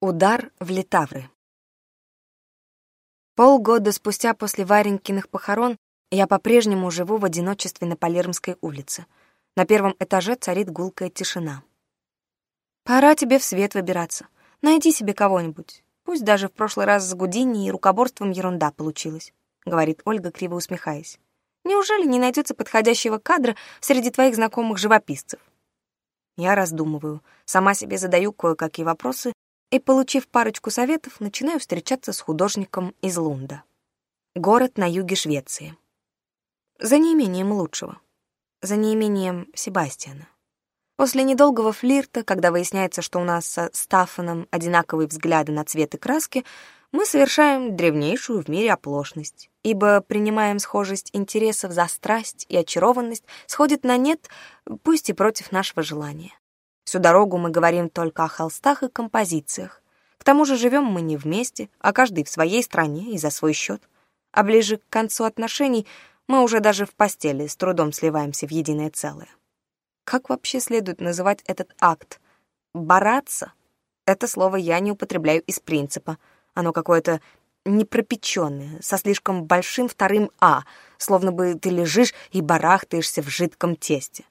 Удар в Литавры. Полгода спустя после Варенькиных похорон я по-прежнему живу в одиночестве на Палермской улице. На первом этаже царит гулкая тишина. Пора тебе в свет выбираться. Найди себе кого-нибудь. Пусть даже в прошлый раз с Гудини и рукоборством ерунда получилась, — говорит Ольга, криво усмехаясь. Неужели не найдется подходящего кадра среди твоих знакомых живописцев? Я раздумываю, сама себе задаю кое-какие вопросы и, получив парочку советов, начинаю встречаться с художником из Лунда. Город на юге Швеции. За неимением лучшего. За неимением Себастьяна. После недолгого флирта, когда выясняется, что у нас со Стафаном одинаковые взгляды на цвет и краски, мы совершаем древнейшую в мире оплошность, ибо принимаем схожесть интересов за страсть и очарованность сходит на нет, пусть и против нашего желания. Всю дорогу мы говорим только о холстах и композициях. К тому же живем мы не вместе, а каждый в своей стране и за свой счет. А ближе к концу отношений мы уже даже в постели с трудом сливаемся в единое целое. Как вообще следует называть этот акт? Бараться? Это слово я не употребляю из принципа. Оно какое-то непропечённое, со слишком большим вторым «а», словно бы ты лежишь и барахтаешься в жидком тесте.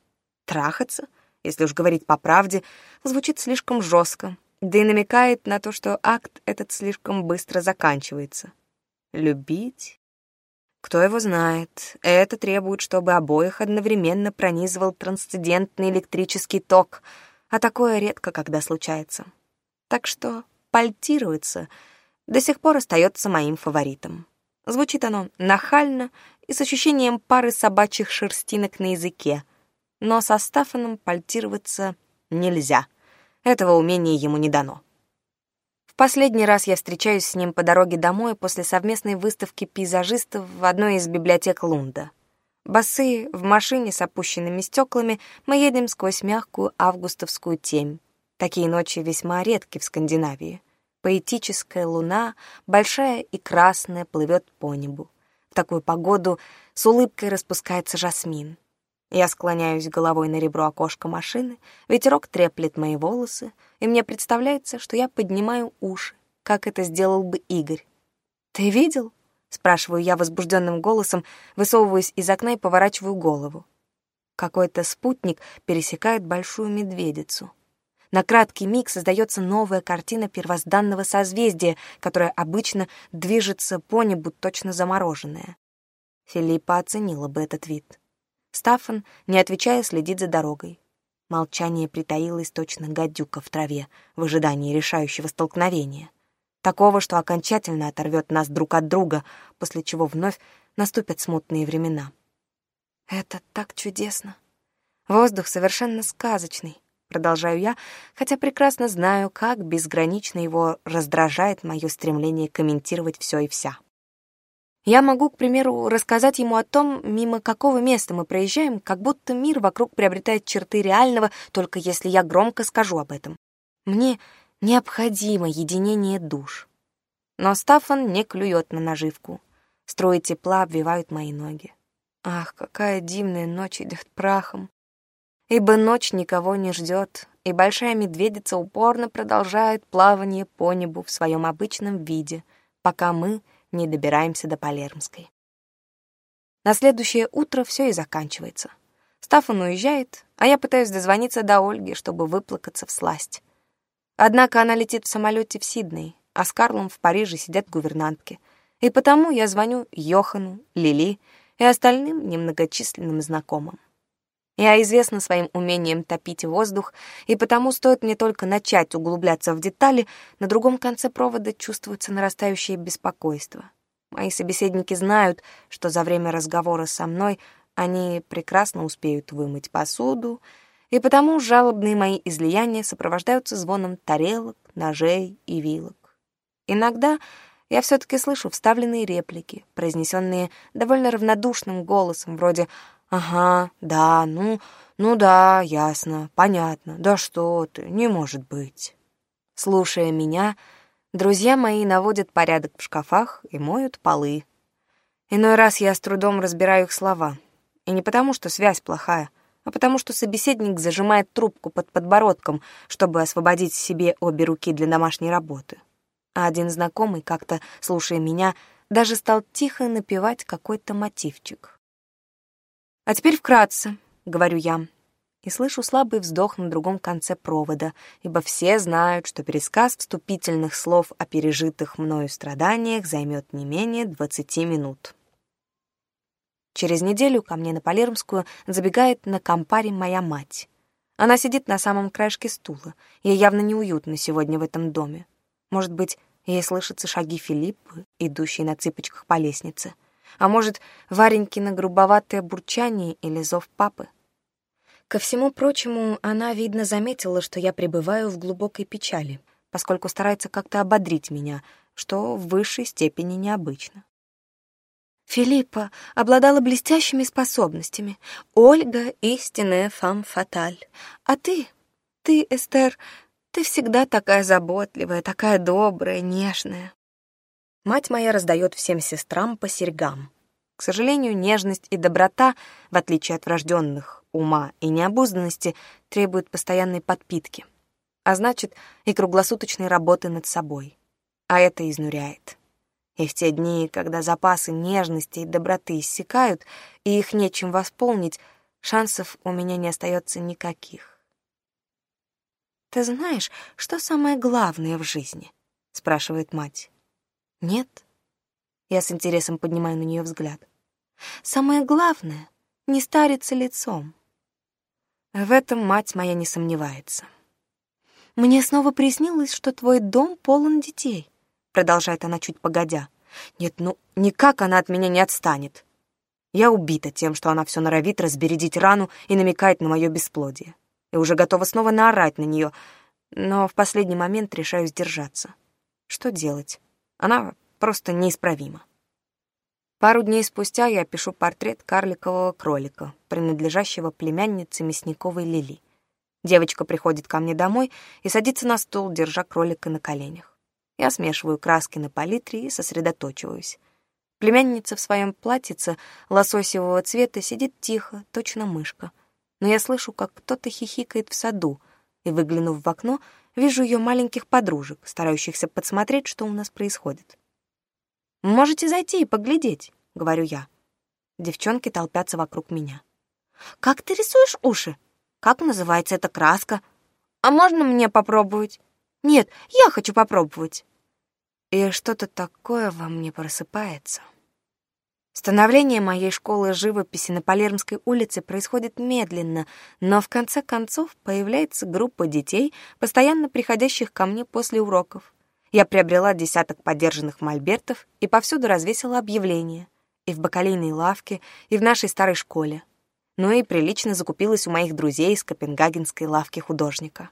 Трахаться — если уж говорить по правде, звучит слишком жестко, да и намекает на то, что акт этот слишком быстро заканчивается. Любить? Кто его знает? Это требует, чтобы обоих одновременно пронизывал трансцендентный электрический ток, а такое редко когда случается. Так что пальтируется до сих пор остается моим фаворитом. Звучит оно нахально и с ощущением пары собачьих шерстинок на языке — но со Стафаном пальтироваться нельзя. Этого умения ему не дано. В последний раз я встречаюсь с ним по дороге домой после совместной выставки пейзажистов в одной из библиотек Лунда. Басы в машине с опущенными стеклами, мы едем сквозь мягкую августовскую темь. Такие ночи весьма редки в Скандинавии. Поэтическая луна, большая и красная, плывет по небу. В такую погоду с улыбкой распускается жасмин. Я склоняюсь головой на ребро окошка машины, ветерок треплет мои волосы, и мне представляется, что я поднимаю уши, как это сделал бы Игорь. «Ты видел?» — спрашиваю я возбужденным голосом, высовываясь из окна и поворачиваю голову. Какой-то спутник пересекает большую медведицу. На краткий миг создается новая картина первозданного созвездия, которое обычно движется по небу точно замороженное. Филиппа оценила бы этот вид. Стаффан, не отвечая, следит за дорогой. Молчание притаилось точно гадюка в траве в ожидании решающего столкновения. Такого, что окончательно оторвет нас друг от друга, после чего вновь наступят смутные времена. «Это так чудесно! Воздух совершенно сказочный!» Продолжаю я, хотя прекрасно знаю, как безгранично его раздражает мое стремление комментировать все и вся. Я могу, к примеру, рассказать ему о том, мимо какого места мы проезжаем, как будто мир вокруг приобретает черты реального, только если я громко скажу об этом. Мне необходимо единение душ. Но Стафан не клюет на наживку. Строи тепла обвивают мои ноги. Ах, какая дивная ночь идет прахом. Ибо ночь никого не ждет, и большая медведица упорно продолжает плавание по небу в своем обычном виде, пока мы — не добираемся до Палермской. На следующее утро все и заканчивается. Стафан уезжает, а я пытаюсь дозвониться до Ольги, чтобы выплакаться в сласть. Однако она летит в самолете в Сидней, а с Карлом в Париже сидят гувернантки. И потому я звоню Йохану, Лили и остальным немногочисленным знакомым. Я известна своим умением топить воздух, и потому стоит мне только начать углубляться в детали, на другом конце провода чувствуется нарастающее беспокойство. Мои собеседники знают, что за время разговора со мной они прекрасно успеют вымыть посуду, и потому жалобные мои излияния сопровождаются звоном тарелок, ножей и вилок. Иногда я все таки слышу вставленные реплики, произнесенные довольно равнодушным голосом, вроде «Ах, «Ага, да, ну, ну да, ясно, понятно, да что ты, не может быть». Слушая меня, друзья мои наводят порядок в шкафах и моют полы. Иной раз я с трудом разбираю их слова. И не потому, что связь плохая, а потому что собеседник зажимает трубку под подбородком, чтобы освободить себе обе руки для домашней работы. А один знакомый, как-то слушая меня, даже стал тихо напевать какой-то мотивчик. «А теперь вкратце», — говорю я. И слышу слабый вздох на другом конце провода, ибо все знают, что пересказ вступительных слов о пережитых мною страданиях займет не менее 20 минут. Через неделю ко мне на Палермскую забегает на компаре моя мать. Она сидит на самом краешке стула. Ей явно неуютно сегодня в этом доме. Может быть, ей слышатся шаги Филиппа, идущие на цыпочках по лестнице — а может, Варенькино грубоватое бурчание или зов папы. Ко всему прочему, она, видно, заметила, что я пребываю в глубокой печали, поскольку старается как-то ободрить меня, что в высшей степени необычно. Филиппа обладала блестящими способностями. Ольга — истинная фам-фаталь. А ты, ты, Эстер, ты всегда такая заботливая, такая добрая, нежная. Мать моя раздает всем сестрам по серьгам. К сожалению, нежность и доброта, в отличие от врожденных ума и необузданности, требуют постоянной подпитки, а значит и круглосуточной работы над собой. А это изнуряет. И в те дни, когда запасы нежности и доброты иссякают, и их нечем восполнить, шансов у меня не остается никаких. «Ты знаешь, что самое главное в жизни?» — спрашивает мать. Нет? Я с интересом поднимаю на нее взгляд. Самое главное, не стариться лицом. В этом мать моя не сомневается. Мне снова приснилось, что твой дом полон детей, продолжает она чуть погодя. Нет, ну никак она от меня не отстанет. Я убита тем, что она все норовит разбередить рану и намекает на мое бесплодие. Я уже готова снова наорать на нее, но в последний момент решаю сдержаться. Что делать? Она просто неисправима. Пару дней спустя я пишу портрет карликового кролика, принадлежащего племяннице мясниковой Лили. Девочка приходит ко мне домой и садится на стул, держа кролика на коленях. Я смешиваю краски на палитре и сосредоточиваюсь. Племянница в своем платьице лососевого цвета сидит тихо, точно мышка. Но я слышу, как кто-то хихикает в саду, и, выглянув в окно, вижу ее маленьких подружек, старающихся подсмотреть, что у нас происходит. «Можете зайти и поглядеть», — говорю я. Девчонки толпятся вокруг меня. «Как ты рисуешь уши? Как называется эта краска? А можно мне попробовать? Нет, я хочу попробовать». И что-то такое во мне просыпается. Становление моей школы живописи на Палермской улице происходит медленно, но в конце концов появляется группа детей, постоянно приходящих ко мне после уроков. Я приобрела десяток подержанных мольбертов и повсюду развесила объявления. И в бакалейной лавке, и в нашей старой школе. Ну и прилично закупилась у моих друзей из копенгагенской лавки художника.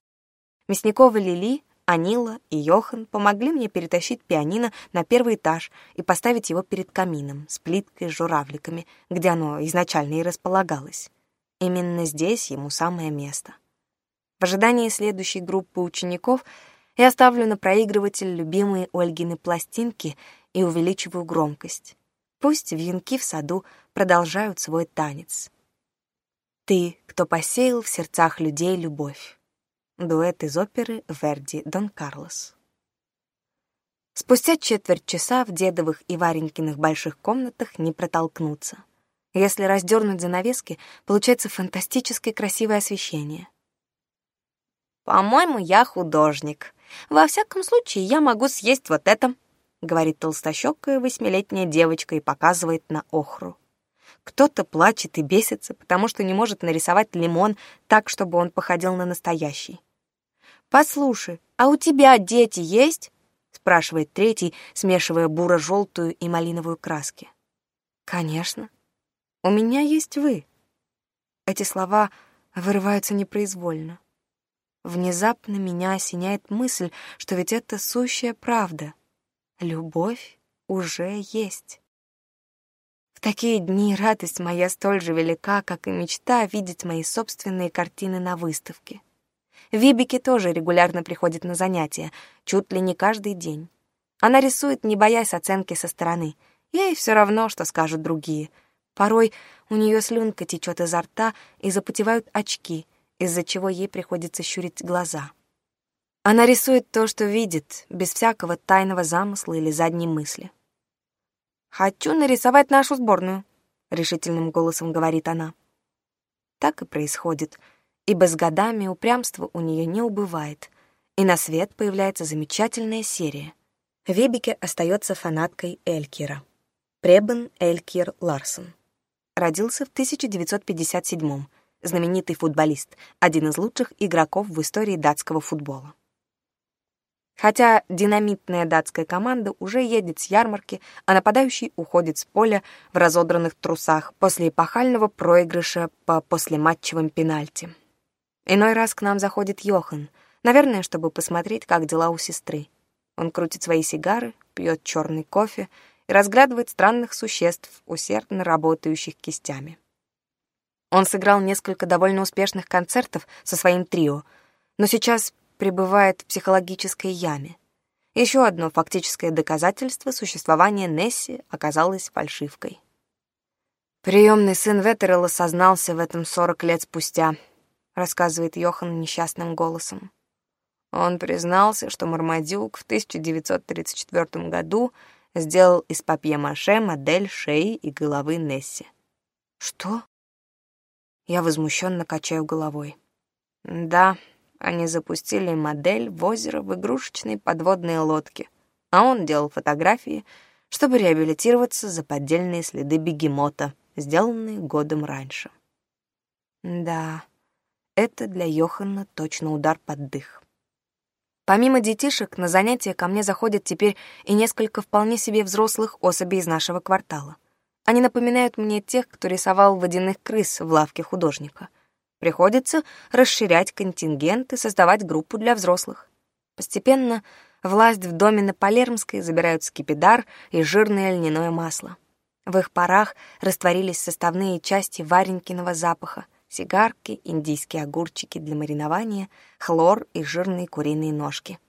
Мясникова Лили Анила и Йохан помогли мне перетащить пианино на первый этаж и поставить его перед камином с плиткой с журавликами, где оно изначально и располагалось. Именно здесь ему самое место. В ожидании следующей группы учеников я ставлю на проигрыватель любимые Ольгины пластинки и увеличиваю громкость. Пусть венки в саду продолжают свой танец. Ты, кто посеял в сердцах людей любовь дуэт из оперы Верди «Дон Карлос». Спустя четверть часа в дедовых и Варенькиных больших комнатах не протолкнуться. Если раздернуть занавески, получается фантастическое красивое освещение. «По-моему, я художник. Во всяком случае, я могу съесть вот это», — говорит толстощёкая восьмилетняя девочка и показывает на охру. Кто-то плачет и бесится, потому что не может нарисовать лимон так, чтобы он походил на настоящий. «Послушай, а у тебя дети есть?» — спрашивает третий, смешивая буро-желтую и малиновую краски. «Конечно. У меня есть вы». Эти слова вырываются непроизвольно. Внезапно меня осеняет мысль, что ведь это сущая правда. Любовь уже есть. В такие дни радость моя столь же велика, как и мечта видеть мои собственные картины на выставке. Вибике тоже регулярно приходит на занятия, чуть ли не каждый день. Она рисует, не боясь оценки со стороны. Ей все равно, что скажут другие. Порой у нее слюнка течет изо рта и запотевают очки, из-за чего ей приходится щурить глаза. Она рисует то, что видит, без всякого тайного замысла или задней мысли. «Хочу нарисовать нашу сборную», — решительным голосом говорит она. Так и происходит — ибо с годами упрямство у нее не убывает, и на свет появляется замечательная серия. Вебике остается фанаткой Элькира. Пребен Элькир Ларсон. Родился в 1957-м, знаменитый футболист, один из лучших игроков в истории датского футбола. Хотя динамитная датская команда уже едет с ярмарки, а нападающий уходит с поля в разодранных трусах после эпохального проигрыша по послематчевым пенальти. Иной раз к нам заходит Йохан. Наверное, чтобы посмотреть, как дела у сестры. Он крутит свои сигары, пьет черный кофе и разглядывает странных существ, усердно работающих кистями. Он сыграл несколько довольно успешных концертов со своим трио, но сейчас пребывает в психологической яме. Еще одно фактическое доказательство существования Несси оказалось фальшивкой. Приемный сын Веттерелла сознался в этом 40 лет спустя — рассказывает Йохан несчастным голосом. Он признался, что Мармадюк в 1934 году сделал из папье-маше модель шеи и головы Несси. Что? Я возмущенно качаю головой. Да, они запустили модель в озеро в игрушечной подводной лодке, а он делал фотографии, чтобы реабилитироваться за поддельные следы бегемота, сделанные годом раньше. Да, это для Йохана точно удар под дых. Помимо детишек, на занятия ко мне заходят теперь и несколько вполне себе взрослых особей из нашего квартала. Они напоминают мне тех, кто рисовал водяных крыс в лавке художника. Приходится расширять контингент и создавать группу для взрослых. Постепенно власть в доме на Палермской забирают скипидар и жирное льняное масло. В их парах растворились составные части варенькиного запаха — цигарки, индийские огурчики для маринования, хлор и жирные куриные ножки.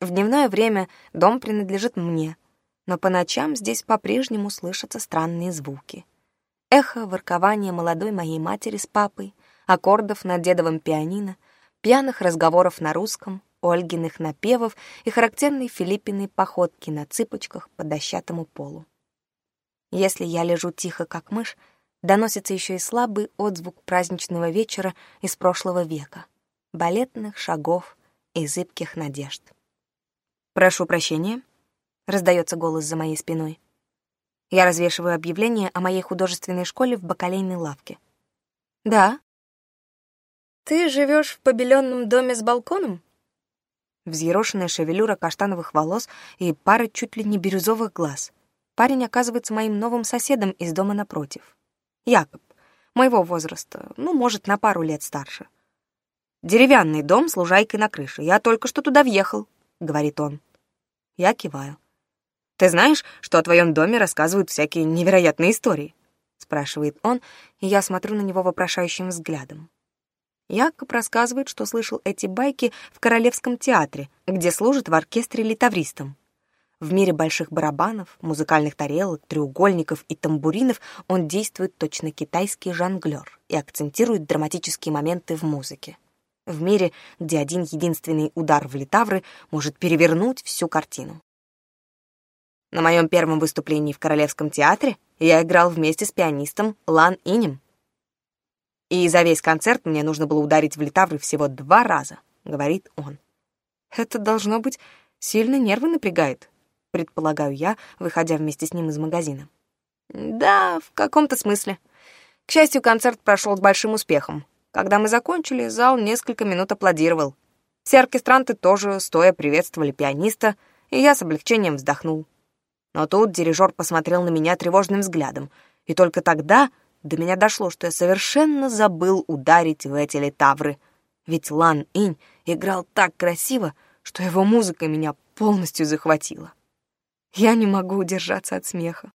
В дневное время дом принадлежит мне, но по ночам здесь по-прежнему слышатся странные звуки. Эхо воркования молодой моей матери с папой, аккордов на дедовом пианино, пьяных разговоров на русском, Ольгиных напевов и характерной Филиппиной походки на цыпочках по дощатому полу. Если я лежу тихо, как мышь, доносится еще и слабый отзвук праздничного вечера из прошлого века, балетных шагов и зыбких надежд. «Прошу прощения», — раздается голос за моей спиной. Я развешиваю объявление о моей художественной школе в бакалейной лавке. «Да». «Ты живешь в побеленном доме с балконом?» Взъерошенная шевелюра каштановых волос и пара чуть ли не бирюзовых глаз. Парень оказывается моим новым соседом из дома напротив. Якоб, моего возраста, ну, может, на пару лет старше. «Деревянный дом с лужайкой на крыше. Я только что туда въехал», — говорит он. Я киваю. «Ты знаешь, что о твоем доме рассказывают всякие невероятные истории?» — спрашивает он, и я смотрю на него вопрошающим взглядом. Якоб рассказывает, что слышал эти байки в Королевском театре, где служит в оркестре литавристом. В мире больших барабанов, музыкальных тарелок, треугольников и тамбуринов он действует точно китайский жонглер и акцентирует драматические моменты в музыке. В мире, где один единственный удар в литавры может перевернуть всю картину. На моем первом выступлении в Королевском театре я играл вместе с пианистом Лан Инем. И за весь концерт мне нужно было ударить в литавры всего два раза, говорит он. Это должно быть сильно нервы напрягает, предполагаю я, выходя вместе с ним из магазина. Да, в каком-то смысле. К счастью, концерт прошел с большим успехом. Когда мы закончили, зал несколько минут аплодировал. Все оркестранты тоже стоя приветствовали пианиста, и я с облегчением вздохнул. Но тут дирижер посмотрел на меня тревожным взглядом, и только тогда до меня дошло, что я совершенно забыл ударить в эти литавры. Ведь Лан Инь играл так красиво, что его музыка меня полностью захватила. Я не могу удержаться от смеха.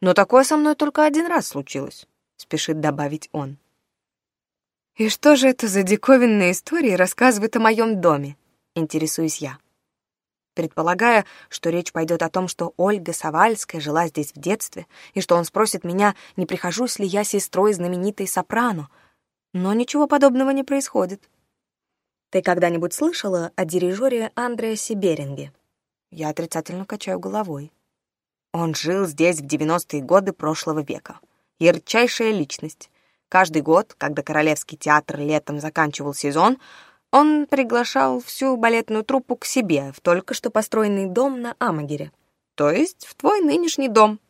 «Ну но такое со мной только один раз случилось, спешит добавить он. И что же это за диковинные истории рассказывает о моем доме? Интересуюсь я. Предполагая, что речь пойдет о том, что Ольга Савальская жила здесь в детстве, и что он спросит меня, не прихожусь ли я сестрой знаменитой сопрано. Но ничего подобного не происходит. Ты когда-нибудь слышала о дирижере Андрея Беринге? Я отрицательно качаю головой. Он жил здесь в 90-е годы прошлого века. Ярчайшая личность. Каждый год, когда Королевский театр летом заканчивал сезон, он приглашал всю балетную труппу к себе в только что построенный дом на Амагере. То есть в твой нынешний дом.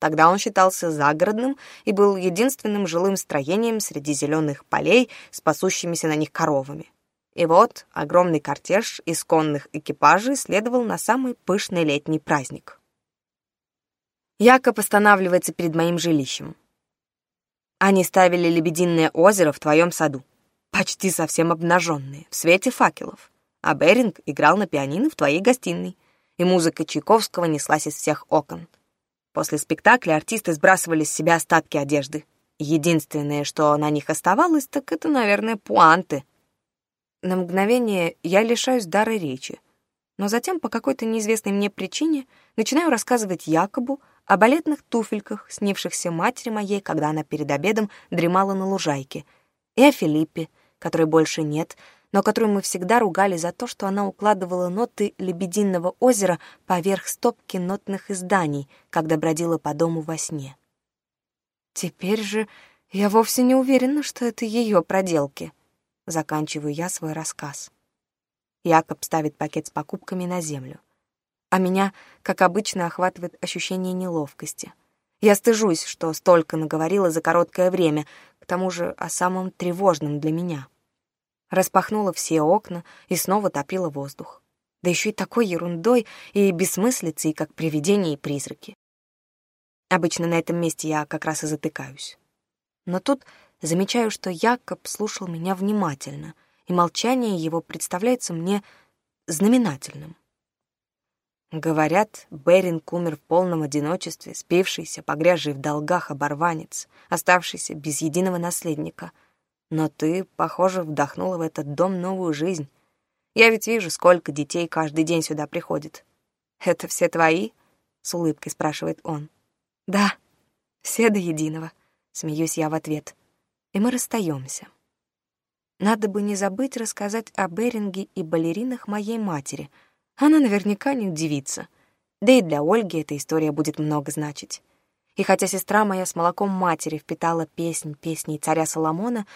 Тогда он считался загородным и был единственным жилым строением среди зеленых полей с пасущимися на них коровами. И вот огромный кортеж из конных экипажей следовал на самый пышный летний праздник. Якоб останавливается перед моим жилищем. Они ставили лебединое озеро в твоем саду, почти совсем обнаженные, в свете факелов. А Беринг играл на пианино в твоей гостиной, и музыка Чайковского неслась из всех окон. После спектакля артисты сбрасывали с себя остатки одежды. Единственное, что на них оставалось, так это, наверное, пуанты — на мгновение я лишаюсь дара речи, но затем по какой-то неизвестной мне причине начинаю рассказывать Якобу о балетных туфельках, снившихся матери моей, когда она перед обедом дремала на лужайке, и о Филиппе, которой больше нет, но которую мы всегда ругали за то, что она укладывала ноты «Лебединого озера» поверх стопки нотных изданий, когда бродила по дому во сне. Теперь же я вовсе не уверена, что это ее проделки. Заканчиваю я свой рассказ. Якоб ставит пакет с покупками на землю. А меня, как обычно, охватывает ощущение неловкости. Я стыжусь, что столько наговорила за короткое время, к тому же о самом тревожном для меня. Распахнула все окна и снова топила воздух. Да еще и такой ерундой и бессмыслицей, как привидения и призраки. Обычно на этом месте я как раз и затыкаюсь. Но тут замечаю, что Якоб слушал меня внимательно, и молчание его представляется мне знаменательным. Говорят, Беринг умер в полном одиночестве, спившийся, погрязший в долгах оборванец, оставшийся без единого наследника. Но ты, похоже, вдохнула в этот дом новую жизнь. Я ведь вижу, сколько детей каждый день сюда приходит. «Это все твои?» — с улыбкой спрашивает он. «Да, все до единого», — смеюсь я в ответ и мы расстаемся. Надо бы не забыть рассказать о Беринге и балеринах моей матери. Она наверняка не удивится. Да и для Ольги эта история будет много значить. И хотя сестра моя с молоком матери впитала песнь песней царя Соломона,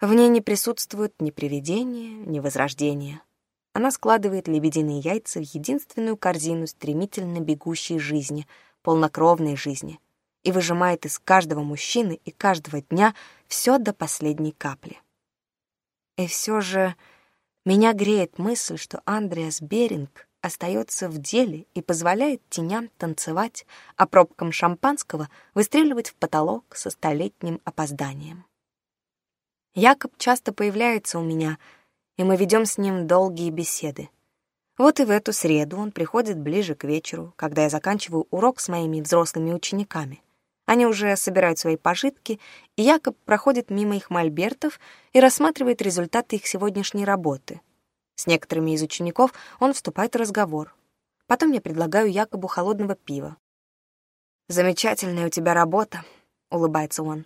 в ней не присутствует ни привидения, ни возрождения. Она складывает лебединые яйца в единственную корзину стремительно бегущей жизни, полнокровной жизни, и выжимает из каждого мужчины и каждого дня — все до последней капли. И все же меня греет мысль, что Андреас Беринг остается в деле и позволяет теням танцевать, а пробкам шампанского выстреливать в потолок со столетним опозданием. Якоб часто появляется у меня, и мы ведем с ним долгие беседы. Вот и в эту среду он приходит ближе к вечеру, когда я заканчиваю урок с моими взрослыми учениками — они уже собирают свои пожитки, и Якоб проходит мимо их мольбертов и рассматривает результаты их сегодняшней работы. С некоторыми из учеников он вступает в разговор. Потом я предлагаю Якобу холодного пива. «Замечательная у тебя работа», — улыбается он.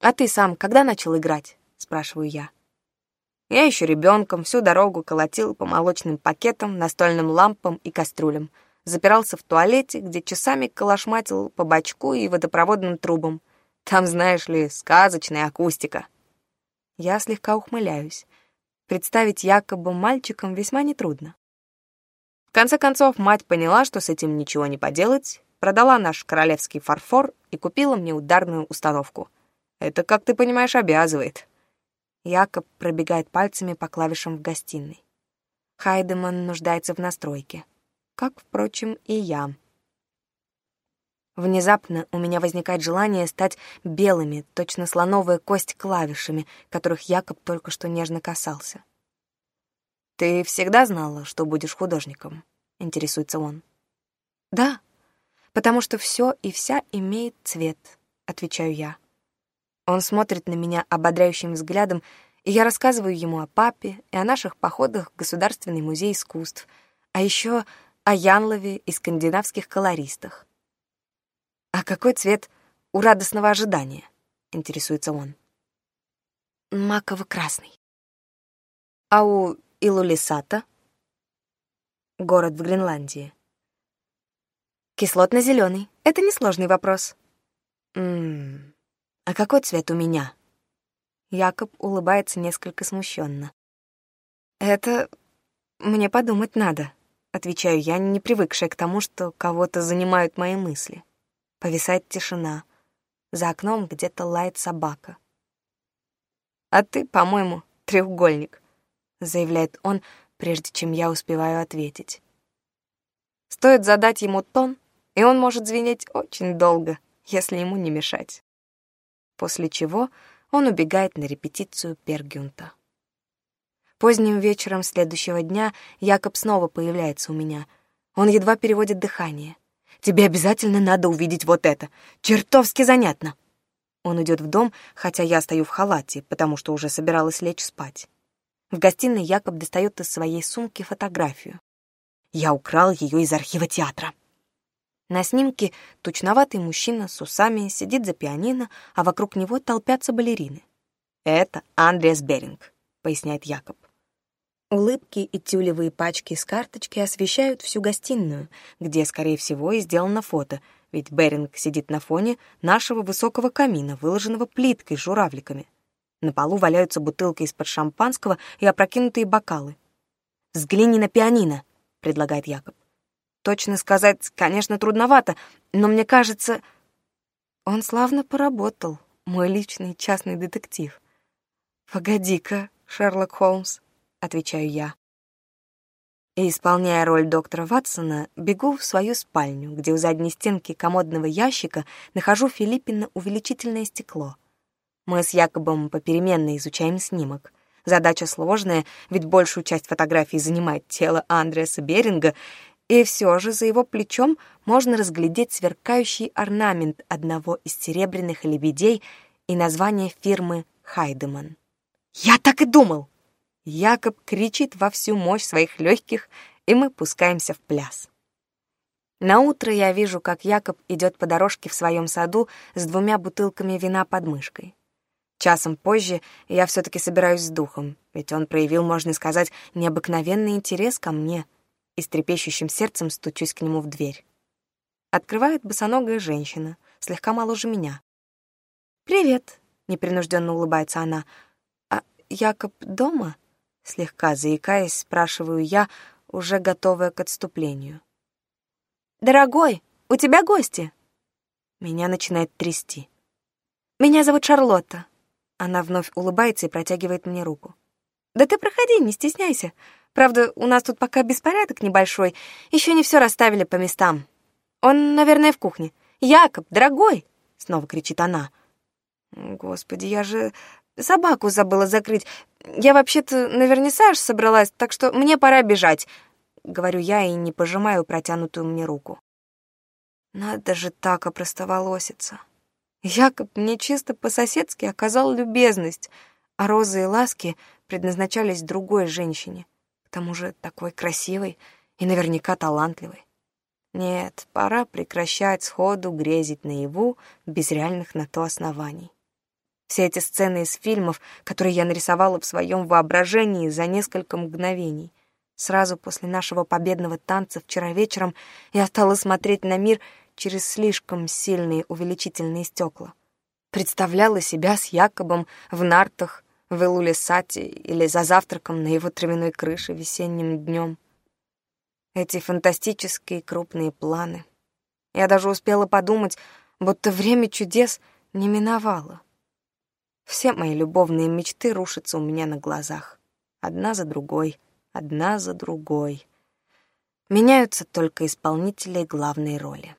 «А ты сам когда начал играть?» — спрашиваю я. Я еще ребенком всю дорогу колотил по молочным пакетам, настольным лампам и кастрюлям — запирался в туалете, где часами калашматил по бачку и водопроводным трубам. Там, знаешь ли, сказочная акустика. Я слегка ухмыляюсь. Представить якобы мальчиком весьма нетрудно. В конце концов, мать поняла, что с этим ничего не поделать, продала наш королевский фарфор и купила мне ударную установку. Это, как ты понимаешь, обязывает. Якоб пробегает пальцами по клавишам в гостиной. Хайдеман нуждается в настройке как, впрочем, и я. Внезапно у меня возникает желание стать белыми, точно слоновая кость клавишами, которых Якоб только что нежно касался. «Ты всегда знала, что будешь художником?» — интересуется он. «Да, потому что все и вся имеет цвет», — отвечаю я. Он смотрит на меня ободряющим взглядом, и я рассказываю ему о папе и о наших походах в Государственный музей искусств, а еще о Янлове и скандинавских колористах. «А какой цвет у радостного ожидания?» — интересуется он. «Маково-красный». «А у Илулисата?» «Город в Гренландии». «Кислотно-зеленый. Это несложный вопрос». «Ммм, а какой цвет у меня?» Якоб улыбается несколько смущенно. «Это мне подумать надо». Отвечаю я, не привыкшая к тому, что кого-то занимают мои мысли. Повисает тишина. За окном где-то лает собака. «А ты, по-моему, треугольник», — заявляет он, прежде чем я успеваю ответить. Стоит задать ему тон, и он может звенеть очень долго, если ему не мешать. После чего он убегает на репетицию Пергюнта. Поздним вечером следующего дня Якоб снова появляется у меня. Он едва переводит дыхание. «Тебе обязательно надо увидеть вот это! Чертовски занятно!» Он идет в дом, хотя я стою в халате, потому что уже собиралась лечь спать. В гостиной Якоб достает из своей сумки фотографию. Я украл ее из архива театра. На снимке тучноватый мужчина с усами сидит за пианино, а вокруг него толпятся балерины. «Это Андреас Беринг», — поясняет Якоб. Улыбки и тюлевые пачки с карточки освещают всю гостиную, где, скорее всего, и сделано фото, ведь Беринг сидит на фоне нашего высокого камина, выложенного плиткой с журавликами. На полу валяются бутылки из-под шампанского и опрокинутые бокалы. «Взгляни на пианино», — предлагает Якоб. «Точно сказать, конечно, трудновато, но мне кажется...» Он славно поработал, мой личный частный детектив. «Погоди-ка, Шерлок Холмс», — отвечаю я. И, исполняя роль доктора Ватсона, бегу в свою спальню, где у задней стенки комодного ящика нахожу Филиппина увеличительное стекло. Мы с Якобом попеременно изучаем снимок. Задача сложная, ведь большую часть фотографий занимает тело Андреаса Беринга, и все же за его плечом можно разглядеть сверкающий орнамент одного из серебряных лебедей и название фирмы «Хайдеман». «Я так и думал!» Якоб кричит во всю мощь своих легких, и мы пускаемся в пляс. На утро я вижу, как Якоб идет по дорожке в своем саду с двумя бутылками вина под мышкой. Часом позже я все таки собираюсь с духом, ведь он проявил, можно сказать, необыкновенный интерес ко мне, и с трепещущим сердцем стучусь к нему в дверь. Открывает босоногая женщина, слегка моложе меня. «Привет», — непринужденно улыбается она. «А Якоб дома?» Слегка заикаясь, спрашиваю я, уже готовая к отступлению. «Дорогой, у тебя гости?» Меня начинает трясти. «Меня зовут Шарлотта». Она вновь улыбается и протягивает мне руку. «Да ты проходи, не стесняйся. Правда, у нас тут пока беспорядок небольшой. Еще не все расставили по местам. Он, наверное, в кухне. Якоб, дорогой!» Снова кричит она. «Господи, я же Собаку забыла закрыть. Я вообще-то на вернисаж собралась, так что мне пора бежать», — говорю я и не пожимаю протянутую мне руку. Надо же так опростоволоситься. Якоб мне чисто по-соседски оказал любезность, а розы и ласки предназначались другой женщине, к тому же такой красивой и наверняка талантливой. Нет, пора прекращать сходу грезить наяву без реальных на то оснований все эти сцены из фильмов, которые я нарисовала в своем воображении за несколько мгновений. Сразу после нашего победного танца вчера вечером я стала смотреть на мир через слишком сильные увеличительные стекла. Представляла себя с Якобом в нартах, в Илуле-Сати или за завтраком на его травяной крыше весенним днем. Эти фантастические крупные планы. Я даже успела подумать, будто время чудес не миновало. Все мои любовные мечты рушатся у меня на глазах. Одна за другой, одна за другой. Меняются только исполнители главной роли.